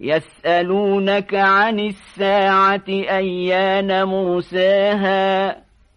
يسألونك عن الساعة أيان مرساها